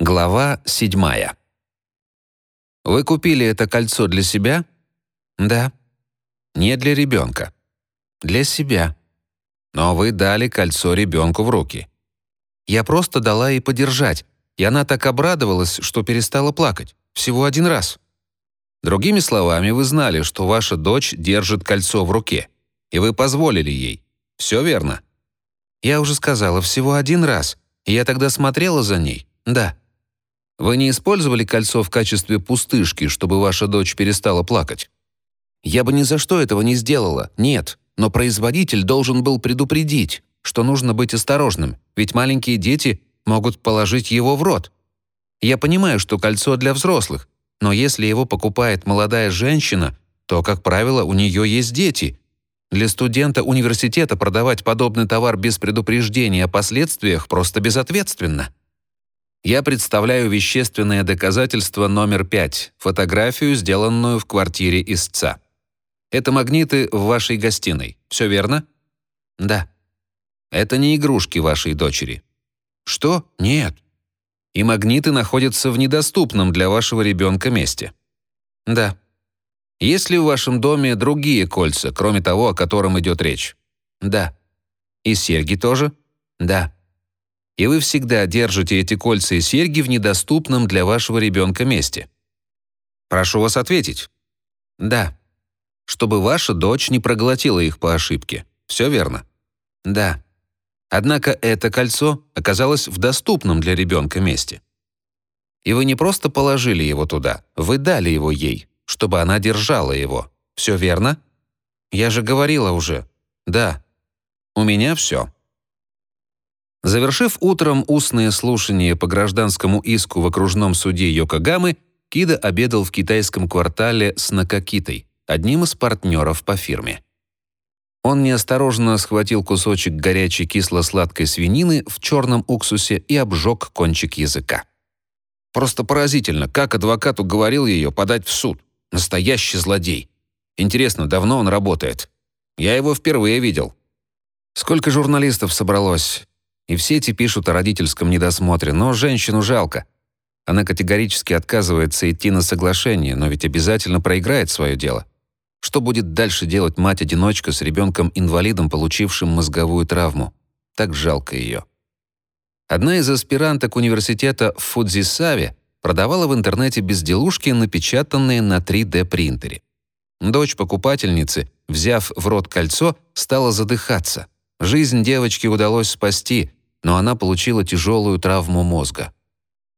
Глава седьмая. Вы купили это кольцо для себя? Да. Не для ребенка. Для себя. Но вы дали кольцо ребенку в руки. Я просто дала ей подержать, и она так обрадовалась, что перестала плакать. Всего один раз. Другими словами, вы знали, что ваша дочь держит кольцо в руке, и вы позволили ей. Все верно? Я уже сказала, всего один раз. И я тогда смотрела за ней. Да. Вы не использовали кольцо в качестве пустышки, чтобы ваша дочь перестала плакать? Я бы ни за что этого не сделала, нет. Но производитель должен был предупредить, что нужно быть осторожным, ведь маленькие дети могут положить его в рот. Я понимаю, что кольцо для взрослых, но если его покупает молодая женщина, то, как правило, у нее есть дети. Для студента университета продавать подобный товар без предупреждения о последствиях просто безответственно. Я представляю вещественное доказательство номер пять, фотографию, сделанную в квартире истца. Это магниты в вашей гостиной. Все верно? Да. Это не игрушки вашей дочери. Что? Нет. И магниты находятся в недоступном для вашего ребенка месте. Да. Есть ли в вашем доме другие кольца, кроме того, о котором идет речь? Да. И серьги тоже? Да и вы всегда держите эти кольца и серьги в недоступном для вашего ребенка месте? Прошу вас ответить. Да. Чтобы ваша дочь не проглотила их по ошибке. Все верно? Да. Однако это кольцо оказалось в доступном для ребенка месте. И вы не просто положили его туда, вы дали его ей, чтобы она держала его. Все верно? Я же говорила уже. Да. У меня все. Завершив утром устные слушания по гражданскому иску в окружном суде Йокогамы, Кида обедал в китайском квартале с Накакитой, одним из партнеров по фирме. Он неосторожно схватил кусочек горячей кисло-сладкой свинины в черном уксусе и обжег кончик языка. Просто поразительно, как адвокат уговорил ее подать в суд. Настоящий злодей. Интересно, давно он работает? Я его впервые видел. Сколько журналистов собралось? И в сети пишут о родительском недосмотре, но женщину жалко. Она категорически отказывается идти на соглашение, но ведь обязательно проиграет свое дело. Что будет дальше делать мать-одиночка с ребенком-инвалидом, получившим мозговую травму? Так жалко ее. Одна из аспиранток университета в Фудзисаве продавала в интернете безделушки, напечатанные на 3D-принтере. Дочь покупательницы, взяв в рот кольцо, стала задыхаться. Жизнь девочки удалось спасти, но она получила тяжелую травму мозга.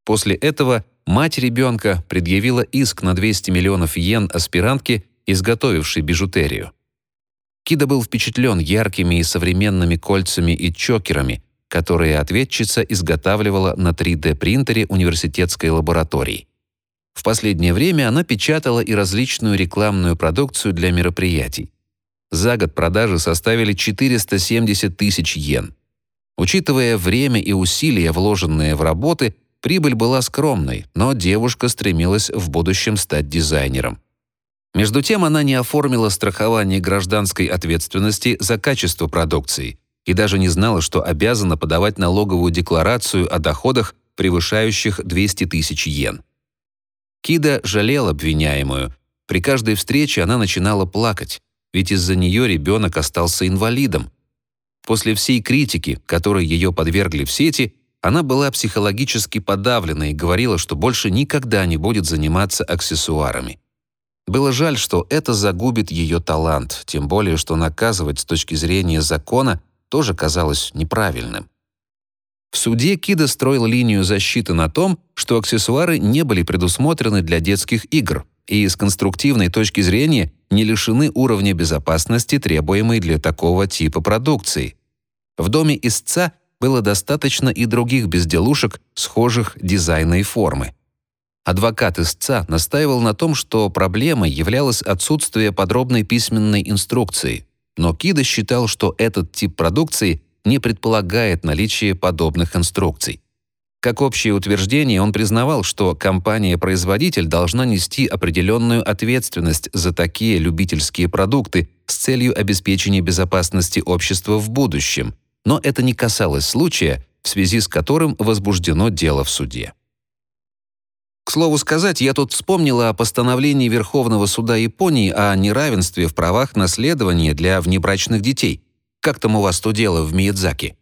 После этого мать ребенка предъявила иск на 200 миллионов йен аспирантке, изготовившей бижутерию. Кида был впечатлен яркими и современными кольцами и чокерами, которые ответчица изготавливала на 3D-принтере университетской лаборатории. В последнее время она печатала и различную рекламную продукцию для мероприятий. За год продажи составили 470 тысяч йен. Учитывая время и усилия, вложенные в работы, прибыль была скромной, но девушка стремилась в будущем стать дизайнером. Между тем она не оформила страхование гражданской ответственности за качество продукции и даже не знала, что обязана подавать налоговую декларацию о доходах, превышающих 200 тысяч йен. Кида жалел обвиняемую. При каждой встрече она начинала плакать, ведь из-за нее ребенок остался инвалидом. После всей критики, которой ее подвергли в сети, она была психологически подавлена и говорила, что больше никогда не будет заниматься аксессуарами. Было жаль, что это загубит ее талант, тем более, что наказывать с точки зрения закона тоже казалось неправильным. В суде Кида строил линию защиты на том, что аксессуары не были предусмотрены для детских игр и с конструктивной точки зрения не лишены уровня безопасности, требуемой для такого типа продукции. В доме истца было достаточно и других безделушек, схожих дизайна и формы. Адвокат истца настаивал на том, что проблемой являлось отсутствие подробной письменной инструкции, но Кида считал, что этот тип продукции не предполагает наличие подобных инструкций. Как общее утверждение, он признавал, что компания-производитель должна нести определенную ответственность за такие любительские продукты с целью обеспечения безопасности общества в будущем, но это не касалось случая, в связи с которым возбуждено дело в суде. К слову сказать, я тут вспомнила о постановлении Верховного суда Японии о неравенстве в правах наследования для внебрачных детей. Как там у вас то дело в Миядзаки?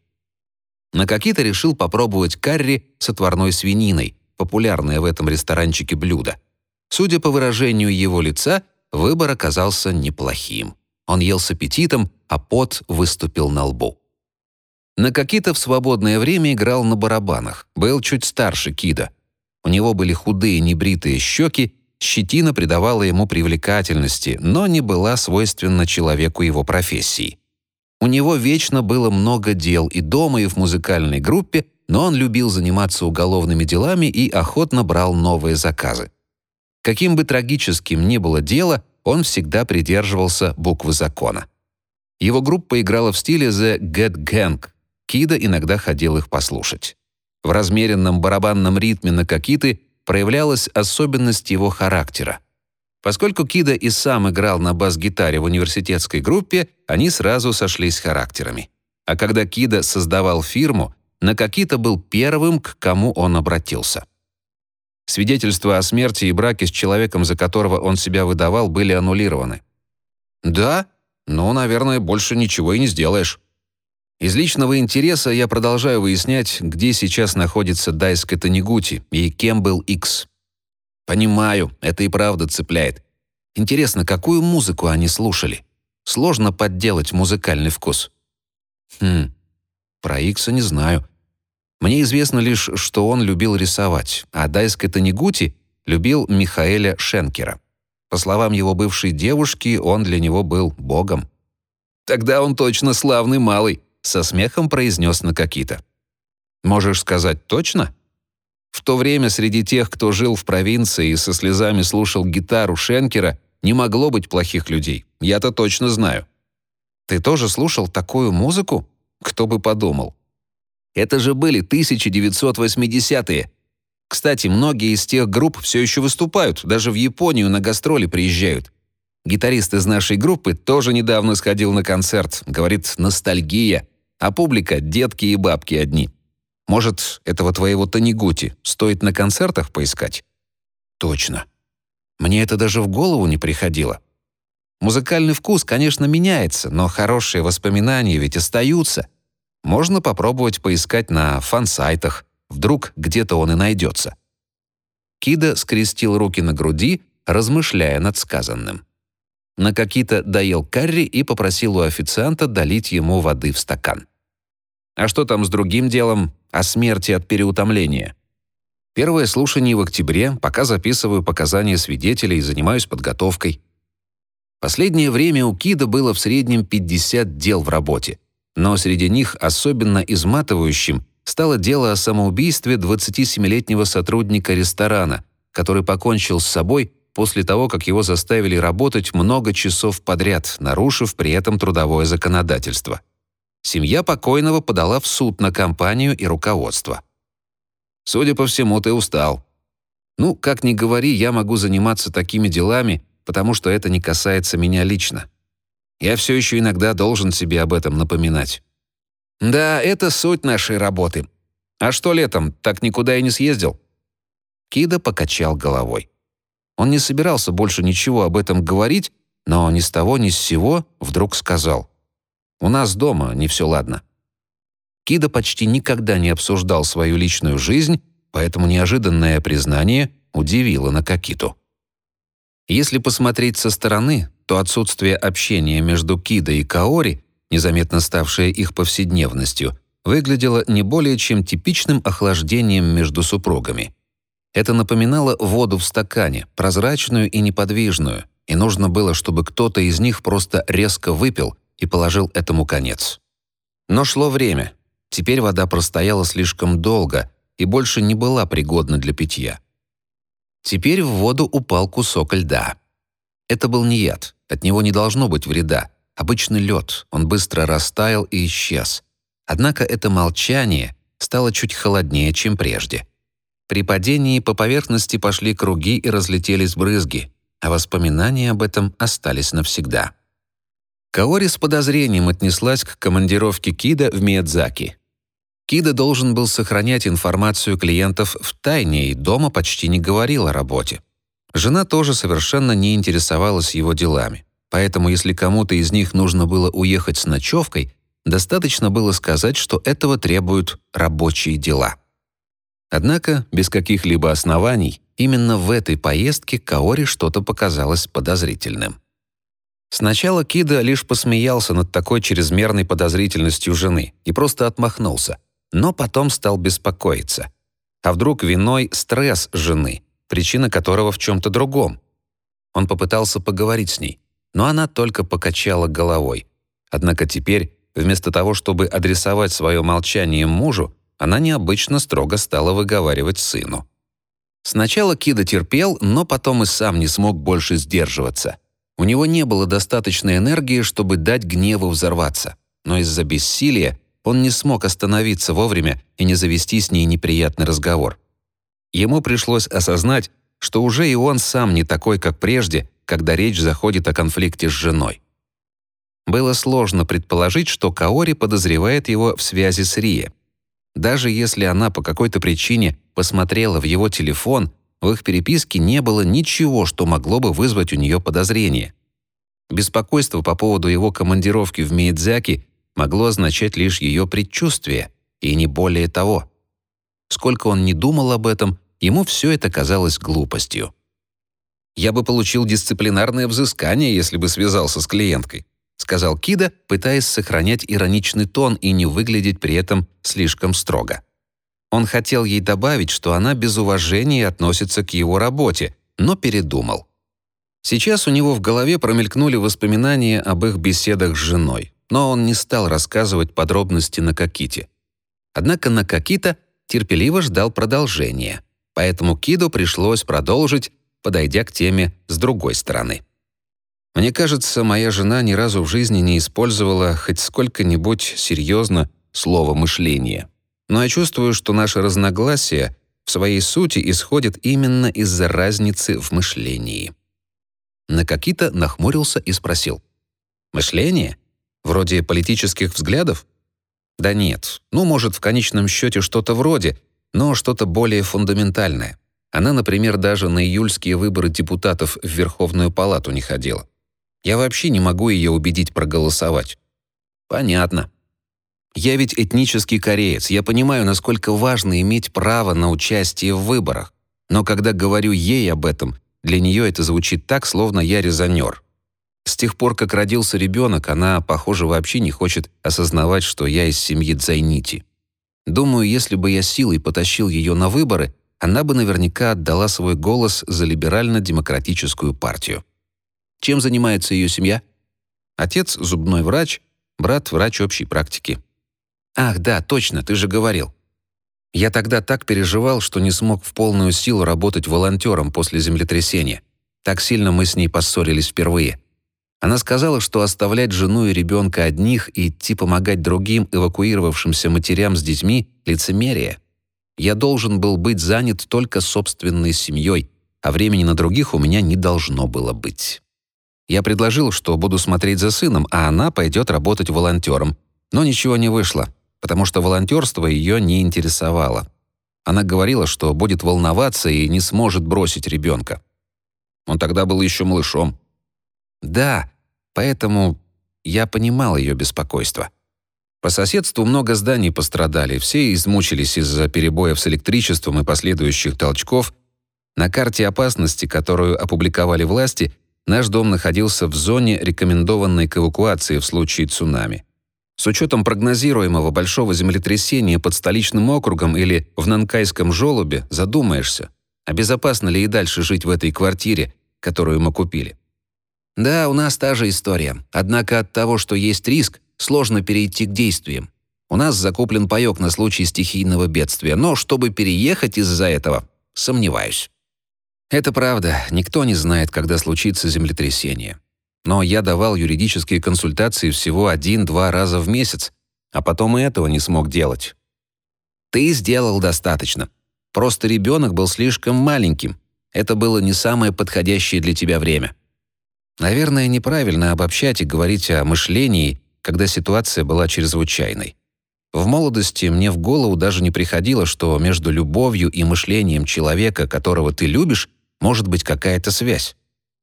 Накакита решил попробовать карри с отварной свининой, популярное в этом ресторанчике блюдо. Судя по выражению его лица, выбор оказался неплохим. Он ел с аппетитом, а пот выступил на лбу. Накакита в свободное время играл на барабанах, был чуть старше Кида. У него были худые небритые щеки, щетина придавала ему привлекательности, но не была свойственна человеку его профессии. У него вечно было много дел и дома, и в музыкальной группе, но он любил заниматься уголовными делами и охотно брал новые заказы. Каким бы трагическим ни было дело, он всегда придерживался буквы закона. Его группа играла в стиле The Get Gang. Кида иногда ходил их послушать. В размеренном барабанном ритме на какиты проявлялась особенность его характера. Поскольку Кида и сам играл на бас-гитаре в университетской группе, они сразу сошлись характерами. А когда Кида создавал фирму, Накакита был первым, к кому он обратился. Свидетельства о смерти и браке с человеком, за которого он себя выдавал, были аннулированы. «Да? Ну, наверное, больше ничего и не сделаешь». Из личного интереса я продолжаю выяснять, где сейчас находится Дайска Танигути и кем был Икс. Понимаю, это и правда цепляет. Интересно, какую музыку они слушали? Сложно подделать музыкальный вкус. Хм, про Икса не знаю. Мне известно лишь, что он любил рисовать, а Дайска Танигути любил Михаэля Шенкера. По словам его бывшей девушки, он для него был богом. «Тогда он точно славный малый», — со смехом произнес Накакита. «Можешь сказать точно?» В то время среди тех, кто жил в провинции и со слезами слушал гитару Шенкера, не могло быть плохих людей. Я-то точно знаю. Ты тоже слушал такую музыку? Кто бы подумал. Это же были 1980-е. Кстати, многие из тех групп все еще выступают, даже в Японию на гастроли приезжают. Гитарист из нашей группы тоже недавно сходил на концерт. Говорит, ностальгия. А публика — детки и бабки одни. Может, этого твоего Танигути стоит на концертах поискать? Точно. Мне это даже в голову не приходило. Музыкальный вкус, конечно, меняется, но хорошие воспоминания ведь остаются — можно попробовать поискать на фан-сайтах, вдруг где-то он и найдется. Кида скрестил руки на груди, размышляя над сказанным. Накакита доел карри и попросил у официанта долить ему воды в стакан. А что там с другим делом? О смерти от переутомления. Первое слушание в октябре, пока записываю показания свидетелей и занимаюсь подготовкой. Последнее время у Кида было в среднем 50 дел в работе но среди них особенно изматывающим стало дело о самоубийстве 27-летнего сотрудника ресторана, который покончил с собой после того, как его заставили работать много часов подряд, нарушив при этом трудовое законодательство. Семья покойного подала в суд на компанию и руководство. «Судя по всему, ты устал». «Ну, как ни говори, я могу заниматься такими делами, потому что это не касается меня лично. Я все еще иногда должен себе об этом напоминать. Да, это суть нашей работы. А что летом, так никуда и не съездил? Кида покачал головой. Он не собирался больше ничего об этом говорить, но ни с того ни с сего вдруг сказал. «У нас дома не все ладно». Кида почти никогда не обсуждал свою личную жизнь, поэтому неожиданное признание удивило Накакиту. Если посмотреть со стороны, то отсутствие общения между Кида и Каори, незаметно ставшее их повседневностью, выглядело не более чем типичным охлаждением между супругами. Это напоминало воду в стакане, прозрачную и неподвижную, и нужно было, чтобы кто-то из них просто резко выпил и положил этому конец. Но шло время. Теперь вода простояла слишком долго и больше не была пригодна для питья. Теперь в воду упал кусок льда. Это был не яд, от него не должно быть вреда. Обычный лед, он быстро растаял и исчез. Однако это молчание стало чуть холоднее, чем прежде. При падении по поверхности пошли круги и разлетелись брызги, а воспоминания об этом остались навсегда. Каори с подозрением отнеслась к командировке Кида в Миядзаки. Кида должен был сохранять информацию клиентов в тайне и дома почти не говорил о работе. Жена тоже совершенно не интересовалась его делами. Поэтому если кому-то из них нужно было уехать с ночевкой, достаточно было сказать, что этого требуют рабочие дела. Однако, без каких-либо оснований, именно в этой поездке Каори что-то показалось подозрительным. Сначала Кида лишь посмеялся над такой чрезмерной подозрительностью жены и просто отмахнулся – но потом стал беспокоиться. А вдруг виной стресс жены, причина которого в чем-то другом? Он попытался поговорить с ней, но она только покачала головой. Однако теперь, вместо того, чтобы адресовать свое молчание мужу, она необычно строго стала выговаривать сыну. Сначала Кида терпел, но потом и сам не смог больше сдерживаться. У него не было достаточной энергии, чтобы дать гневу взорваться, но из-за бессилия он не смог остановиться вовремя и не завести с ней неприятный разговор. Ему пришлось осознать, что уже и он сам не такой, как прежде, когда речь заходит о конфликте с женой. Было сложно предположить, что Каори подозревает его в связи с Рие. Даже если она по какой-то причине посмотрела в его телефон, в их переписке не было ничего, что могло бы вызвать у нее подозрение. Беспокойство по поводу его командировки в Миядзаки могло означать лишь ее предчувствие, и не более того. Сколько он не думал об этом, ему все это казалось глупостью. «Я бы получил дисциплинарное взыскание, если бы связался с клиенткой», сказал Кида, пытаясь сохранять ироничный тон и не выглядеть при этом слишком строго. Он хотел ей добавить, что она без уважения относится к его работе, но передумал. Сейчас у него в голове промелькнули воспоминания об их беседах с женой но он не стал рассказывать подробности на Коките. Однако на Кокита терпеливо ждал продолжения, поэтому Киду пришлось продолжить, подойдя к теме с другой стороны. Мне кажется, моя жена ни разу в жизни не использовала хоть сколько-нибудь серьезно слово «мышление». Но я чувствую, что наше разногласие в своей сути исходит именно из-за разницы в мышлении. Накакита нахмурился и спросил. «Мышление? Вроде политических взглядов? Да нет, ну, может, в конечном счете что-то вроде, но что-то более фундаментальное. Она, например, даже на июльские выборы депутатов в Верховную Палату не ходила. Я вообще не могу ее убедить проголосовать. Понятно. Я ведь этнический кореец, я понимаю, насколько важно иметь право на участие в выборах. Но когда говорю ей об этом, для нее это звучит так, словно я резонер. С тех пор, как родился ребенок, она, похоже, вообще не хочет осознавать, что я из семьи Дзайнити. Думаю, если бы я силой потащил ее на выборы, она бы наверняка отдала свой голос за либерально-демократическую партию. Чем занимается ее семья? Отец – зубной врач, брат – врач общей практики. Ах, да, точно, ты же говорил. Я тогда так переживал, что не смог в полную силу работать волонтером после землетрясения. Так сильно мы с ней поссорились впервые. Она сказала, что оставлять жену и ребенка одних и идти помогать другим эвакуировавшимся матерям с детьми – лицемерие. Я должен был быть занят только собственной семьей, а времени на других у меня не должно было быть. Я предложил, что буду смотреть за сыном, а она пойдет работать волонтером. Но ничего не вышло, потому что волонтерство ее не интересовало. Она говорила, что будет волноваться и не сможет бросить ребенка. Он тогда был еще малышом. Да, поэтому я понимал ее беспокойство. По соседству много зданий пострадали, все измучились из-за перебоев с электричеством и последующих толчков. На карте опасности, которую опубликовали власти, наш дом находился в зоне, рекомендованной к эвакуации в случае цунами. С учетом прогнозируемого большого землетрясения под столичным округом или в Нанкайском желобе задумаешься, а безопасно ли и дальше жить в этой квартире, которую мы купили. Да, у нас та же история. Однако от того, что есть риск, сложно перейти к действиям. У нас закуплен паёк на случай стихийного бедствия, но чтобы переехать из-за этого, сомневаюсь. Это правда, никто не знает, когда случится землетрясение. Но я давал юридические консультации всего один-два раза в месяц, а потом и этого не смог делать. Ты сделал достаточно. Просто ребенок был слишком маленьким. Это было не самое подходящее для тебя время. Наверное, неправильно обобщать и говорить о мышлении, когда ситуация была чрезвычайной. В молодости мне в голову даже не приходило, что между любовью и мышлением человека, которого ты любишь, может быть какая-то связь.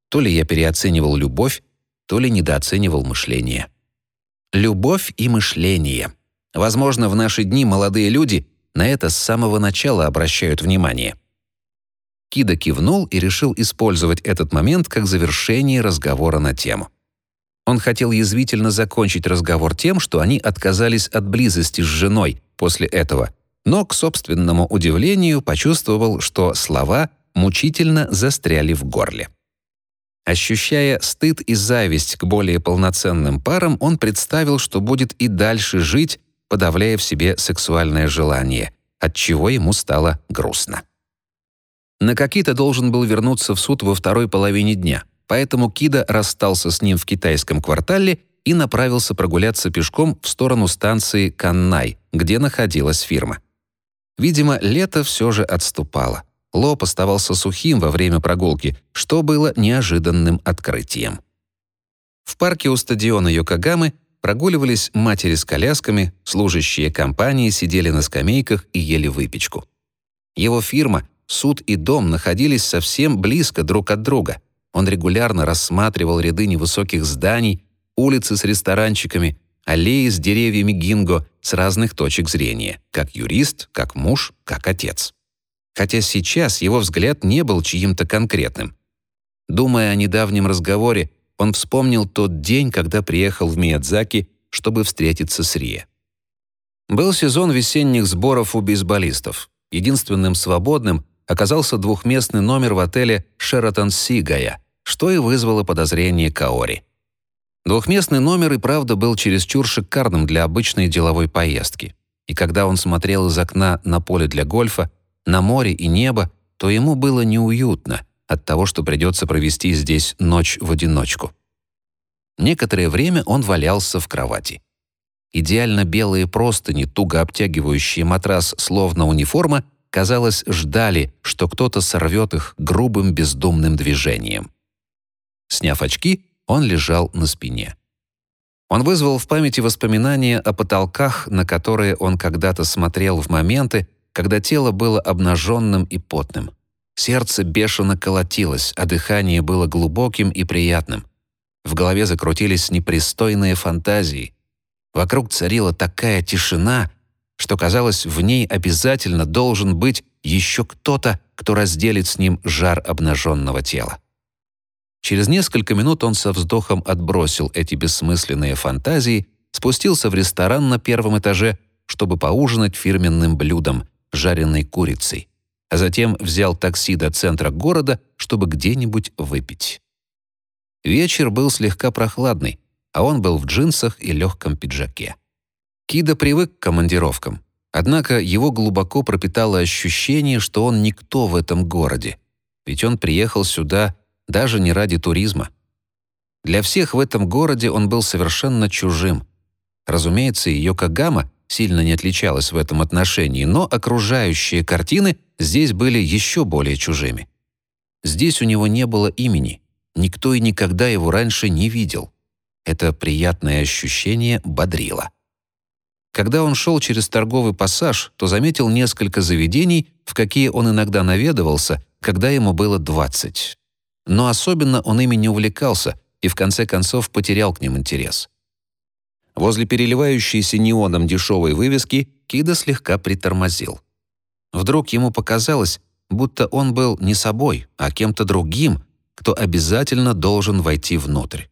То ли я переоценивал любовь, то ли недооценивал мышление. Любовь и мышление. Возможно, в наши дни молодые люди на это с самого начала обращают внимание. Кида кивнул и решил использовать этот момент как завершение разговора на тему. Он хотел язвительно закончить разговор тем, что они отказались от близости с женой после этого, но, к собственному удивлению, почувствовал, что слова мучительно застряли в горле. Ощущая стыд и зависть к более полноценным парам, он представил, что будет и дальше жить, подавляя в себе сексуальное желание, от чего ему стало грустно. Накакита должен был вернуться в суд во второй половине дня, поэтому Кида расстался с ним в китайском квартале и направился прогуляться пешком в сторону станции Каннай, где находилась фирма. Видимо, лето все же отступало. Лоб оставался сухим во время прогулки, что было неожиданным открытием. В парке у стадиона Йокогамы прогуливались матери с колясками, служащие компании сидели на скамейках и ели выпечку. Его фирма суд и дом находились совсем близко друг от друга. Он регулярно рассматривал ряды невысоких зданий, улицы с ресторанчиками, аллеи с деревьями гинго с разных точек зрения, как юрист, как муж, как отец. Хотя сейчас его взгляд не был чьим-то конкретным. Думая о недавнем разговоре, он вспомнил тот день, когда приехал в Миядзаки, чтобы встретиться с Рие. Был сезон весенних сборов у бейсболистов. Единственным свободным оказался двухместный номер в отеле «Шератон Сигая», что и вызвало подозрение Каори. Двухместный номер и правда был чересчур шикарным для обычной деловой поездки. И когда он смотрел из окна на поле для гольфа, на море и небо, то ему было неуютно от того, что придется провести здесь ночь в одиночку. Некоторое время он валялся в кровати. Идеально белые простыни, туго обтягивающие матрас, словно униформа, казалось, ждали, что кто-то сорвет их грубым бездумным движением. Сняв очки, он лежал на спине. Он вызвал в памяти воспоминания о потолках, на которые он когда-то смотрел в моменты, когда тело было обнаженным и потным. Сердце бешено колотилось, а дыхание было глубоким и приятным. В голове закрутились непристойные фантазии. Вокруг царила такая тишина, что казалось, в ней обязательно должен быть еще кто-то, кто разделит с ним жар обнаженного тела. Через несколько минут он со вздохом отбросил эти бессмысленные фантазии, спустился в ресторан на первом этаже, чтобы поужинать фирменным блюдом — жареной курицей, а затем взял такси до центра города, чтобы где-нибудь выпить. Вечер был слегка прохладный, а он был в джинсах и легком пиджаке. Кида привык к командировкам, однако его глубоко пропитало ощущение, что он никто в этом городе, ведь он приехал сюда даже не ради туризма. Для всех в этом городе он был совершенно чужим. Разумеется, Йокогама сильно не отличалась в этом отношении, но окружающие картины здесь были еще более чужими. Здесь у него не было имени, никто и никогда его раньше не видел. Это приятное ощущение бодрило. Когда он шел через торговый пассаж, то заметил несколько заведений, в какие он иногда наведывался, когда ему было 20. Но особенно он ими не увлекался и в конце концов потерял к ним интерес. Возле переливающейся неоном дешевой вывески Кида слегка притормозил. Вдруг ему показалось, будто он был не собой, а кем-то другим, кто обязательно должен войти внутрь.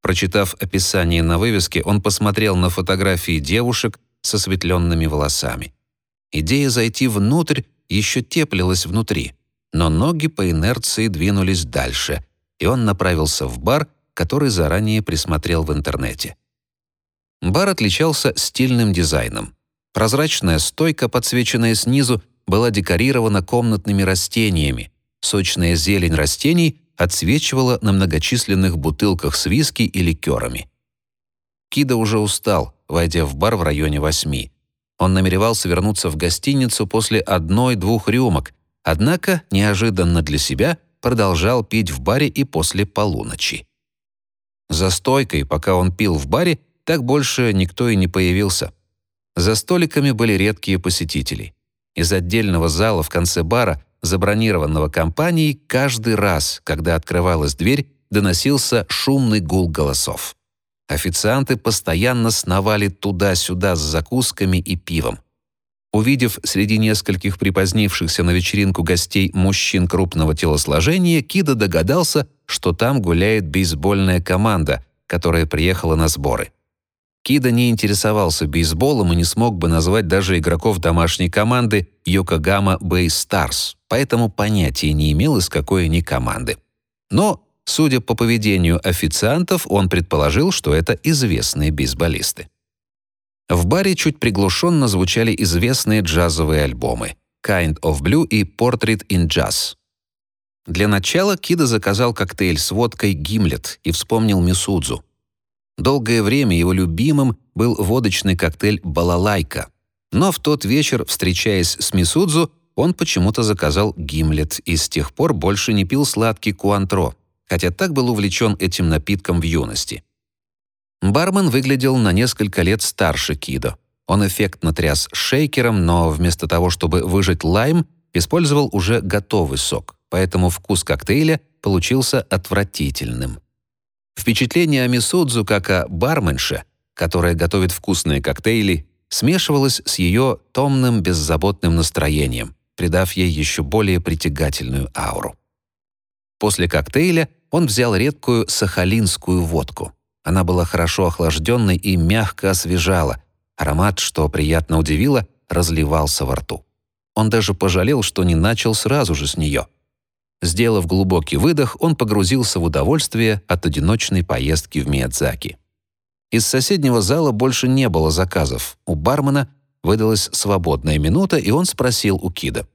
Прочитав описание на вывеске, он посмотрел на фотографии девушек с осветленными волосами. Идея зайти внутрь еще теплилась внутри, но ноги по инерции двинулись дальше, и он направился в бар, который заранее присмотрел в интернете. Бар отличался стильным дизайном. Прозрачная стойка, подсвеченная снизу, была декорирована комнатными растениями. Сочная зелень растений отсвечивала на многочисленных бутылках с виски и ликерами. Кида уже устал, войдя в бар в районе восьми. Он намеревался вернуться в гостиницу после одной-двух рюмок, однако, неожиданно для себя, продолжал пить в баре и после полуночи. За стойкой, пока он пил в баре, так больше никто и не появился. За столиками были редкие посетители. Из отдельного зала в конце бара, забронированного компанией, каждый раз, когда открывалась дверь, доносился шумный гул голосов. Официанты постоянно сновали туда-сюда с закусками и пивом. Увидев среди нескольких припозднившихся на вечеринку гостей мужчин крупного телосложения, Кида догадался, что там гуляет бейсбольная команда, которая приехала на сборы. Кида не интересовался бейсболом и не смог бы назвать даже игроков домашней команды Йокогама Бэй Старс, поэтому понятия не имел, из какой они команды. Но Судя по поведению официантов, он предположил, что это известные бейсболисты. В баре чуть приглушенно звучали известные джазовые альбомы «Kind of Blue» и «Portrait in Jazz». Для начала Кида заказал коктейль с водкой «Гимлет» и вспомнил Мисудзу. Долгое время его любимым был водочный коктейль «Балалайка». Но в тот вечер, встречаясь с Мисудзу, он почему-то заказал «Гимлет» и с тех пор больше не пил сладкий куантро хотя так был увлечен этим напитком в юности. Бармен выглядел на несколько лет старше Кидо. Он эффектно тряс шейкером, но вместо того, чтобы выжать лайм, использовал уже готовый сок, поэтому вкус коктейля получился отвратительным. Впечатление о Мисудзу как о барменше, которая готовит вкусные коктейли, смешивалось с ее томным беззаботным настроением, придав ей еще более притягательную ауру. После коктейля он взял редкую сахалинскую водку. Она была хорошо охлажденной и мягко освежала. Аромат, что приятно удивило, разливался во рту. Он даже пожалел, что не начал сразу же с нее. Сделав глубокий выдох, он погрузился в удовольствие от одиночной поездки в Миядзаки. Из соседнего зала больше не было заказов. У бармена выдалась свободная минута, и он спросил у Кида.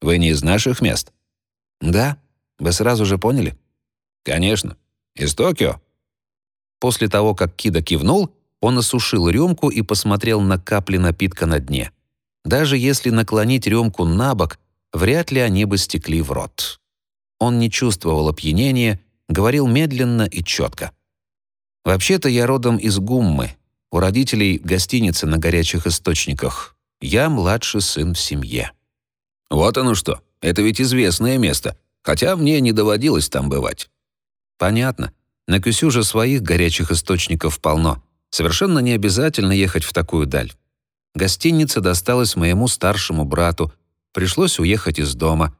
«Вы не из наших мест?» «Да. Вы сразу же поняли?» «Конечно. Из Токио». После того, как Кида кивнул, он осушил рюмку и посмотрел на капли напитка на дне. Даже если наклонить рюмку на бок, вряд ли они бы стекли в рот. Он не чувствовал опьянения, говорил медленно и четко. «Вообще-то я родом из Гуммы. У родителей гостиница на горячих источниках. Я младший сын в семье». «Вот оно что. Это ведь известное место. Хотя мне не доводилось там бывать. Понятно. На Кюсю же своих горячих источников полно. Совершенно не обязательно ехать в такую даль. Гостиница досталась моему старшему брату. Пришлось уехать из дома.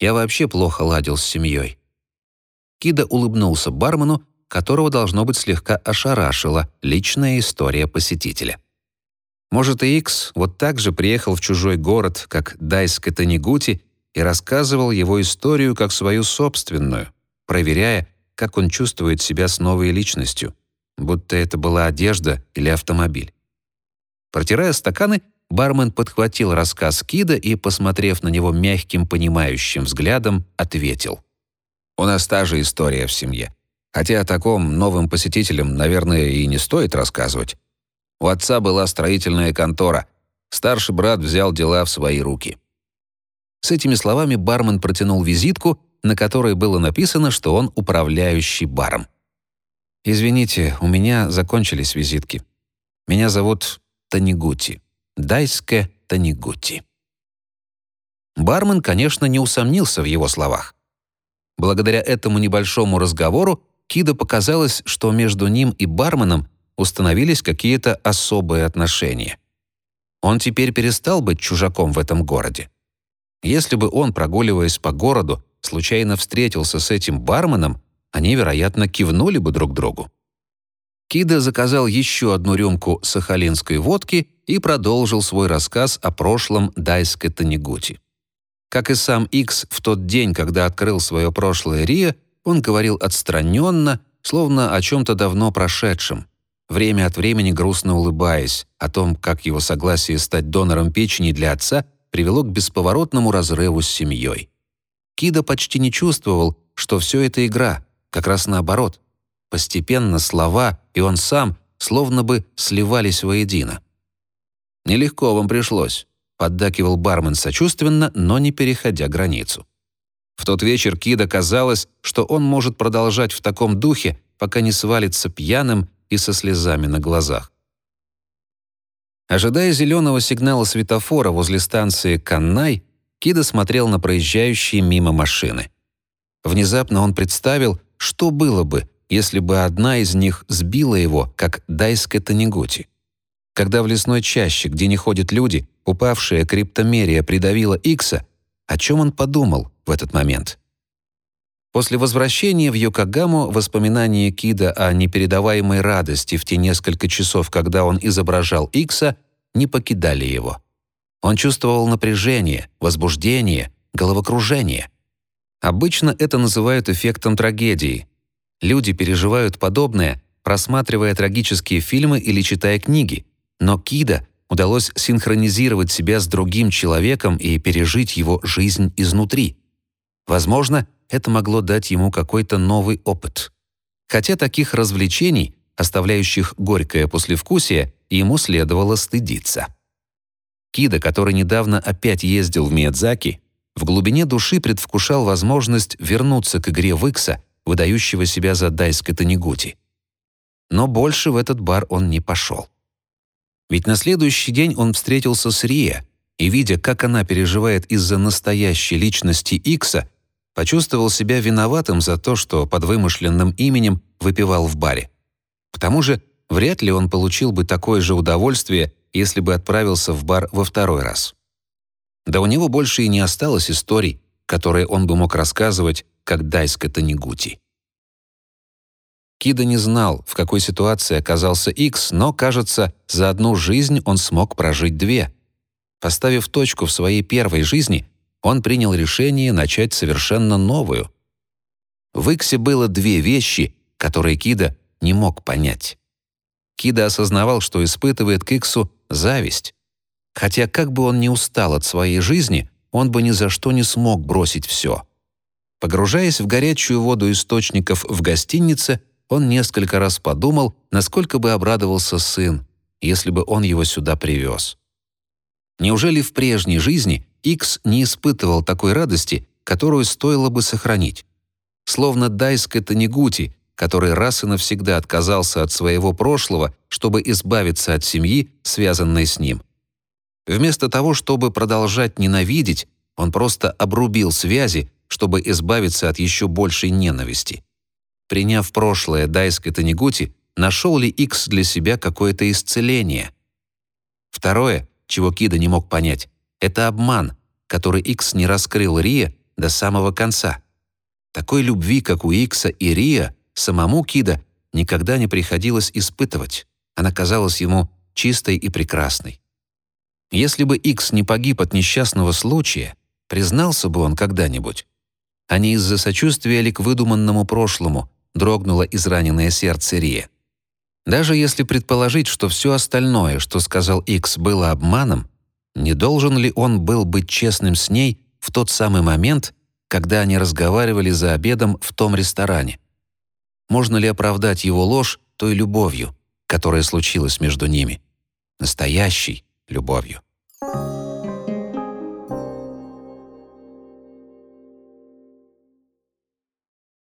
Я вообще плохо ладил с семьей. Кида улыбнулся бармену, которого, должно быть, слегка ошарашила личная история посетителя. Может, и Икс вот так же приехал в чужой город, как Дайска Танигути, и рассказывал его историю как свою собственную, проверяя, как он чувствует себя с новой личностью, будто это была одежда или автомобиль. Протирая стаканы, бармен подхватил рассказ Кида и, посмотрев на него мягким, понимающим взглядом, ответил. «У нас та же история в семье. Хотя о таком новым посетителям, наверное, и не стоит рассказывать. У отца была строительная контора. Старший брат взял дела в свои руки». С этими словами бармен протянул визитку, на которой было написано, что он управляющий баром. «Извините, у меня закончились визитки. Меня зовут Танигути. Дайске Танигути». Бармен, конечно, не усомнился в его словах. Благодаря этому небольшому разговору Кида показалось, что между ним и барменом установились какие-то особые отношения. Он теперь перестал быть чужаком в этом городе. Если бы он, прогуливаясь по городу, случайно встретился с этим барменом, они, вероятно, кивнули бы друг другу. Кида заказал еще одну рюмку сахалинской водки и продолжил свой рассказ о прошлом Дайской Танегути. Как и сам Икс в тот день, когда открыл свое прошлое Рио, он говорил отстраненно, словно о чем-то давно прошедшем, время от времени грустно улыбаясь о том, как его согласие стать донором печени для отца привело к бесповоротному разрыву с семьей. Кида почти не чувствовал, что все это игра, как раз наоборот. Постепенно слова и он сам словно бы сливались воедино. «Нелегко вам пришлось», — поддакивал бармен сочувственно, но не переходя границу. В тот вечер Кида казалось, что он может продолжать в таком духе, пока не свалится пьяным и со слезами на глазах. Ожидая зеленого сигнала светофора возле станции Каннай, Кида смотрел на проезжающие мимо машины. Внезапно он представил, что было бы, если бы одна из них сбила его, как Дайска Танегути. Когда в лесной чаще, где не ходят люди, упавшая криптомерия придавила Икса, о чем он подумал в этот момент? После возвращения в Йокогаму воспоминания Кида о непередаваемой радости в те несколько часов, когда он изображал Икса, не покидали его. Он чувствовал напряжение, возбуждение, головокружение. Обычно это называют эффектом трагедии. Люди переживают подобное, просматривая трагические фильмы или читая книги, но Кида удалось синхронизировать себя с другим человеком и пережить его жизнь изнутри. Возможно, это могло дать ему какой-то новый опыт. Хотя таких развлечений, оставляющих горькое послевкусие, ему следовало стыдиться. Кида, который недавно опять ездил в Миядзаки, в глубине души предвкушал возможность вернуться к игре Викса, выдающего себя за Дайска Танегути. Но больше в этот бар он не пошел. Ведь на следующий день он встретился с Рия, и, видя, как она переживает из-за настоящей личности Икса, почувствовал себя виноватым за то, что под вымышленным именем выпивал в баре. К тому же, вряд ли он получил бы такое же удовольствие, если бы отправился в бар во второй раз. Да у него больше и не осталось историй, которые он бы мог рассказывать, как Дайска Танегути. Кида не знал, в какой ситуации оказался Икс, но, кажется, за одну жизнь он смог прожить две. Поставив точку в своей первой жизни, он принял решение начать совершенно новую. В Иксе было две вещи, которые Кида не мог понять. Кида осознавал, что испытывает к Иксу зависть. Хотя как бы он ни устал от своей жизни, он бы ни за что не смог бросить все. Погружаясь в горячую воду источников в гостинице, он несколько раз подумал, насколько бы обрадовался сын, если бы он его сюда привез. Неужели в прежней жизни Икс не испытывал такой радости, которую стоило бы сохранить? Словно Дайска Танегути, который раз и навсегда отказался от своего прошлого, чтобы избавиться от семьи, связанной с ним. Вместо того, чтобы продолжать ненавидеть, он просто обрубил связи, чтобы избавиться от еще большей ненависти. Приняв прошлое Дайской Танегути, нашел ли Икс для себя какое-то исцеление? Второе, чего Кида не мог понять, это обман, который Икс не раскрыл Рия до самого конца. Такой любви, как у Икса и Рия, самому Кида никогда не приходилось испытывать. Она казалась ему чистой и прекрасной. Если бы Икс не погиб от несчастного случая, признался бы он когда-нибудь, а не из-за сочувствия ли к выдуманному прошлому, дрогнуло израненное сердце Рия. Даже если предположить, что все остальное, что сказал Икс, было обманом, не должен ли он был быть честным с ней в тот самый момент, когда они разговаривали за обедом в том ресторане? Можно ли оправдать его ложь той любовью, которая случилась между ними? Настоящей любовью. Thank you.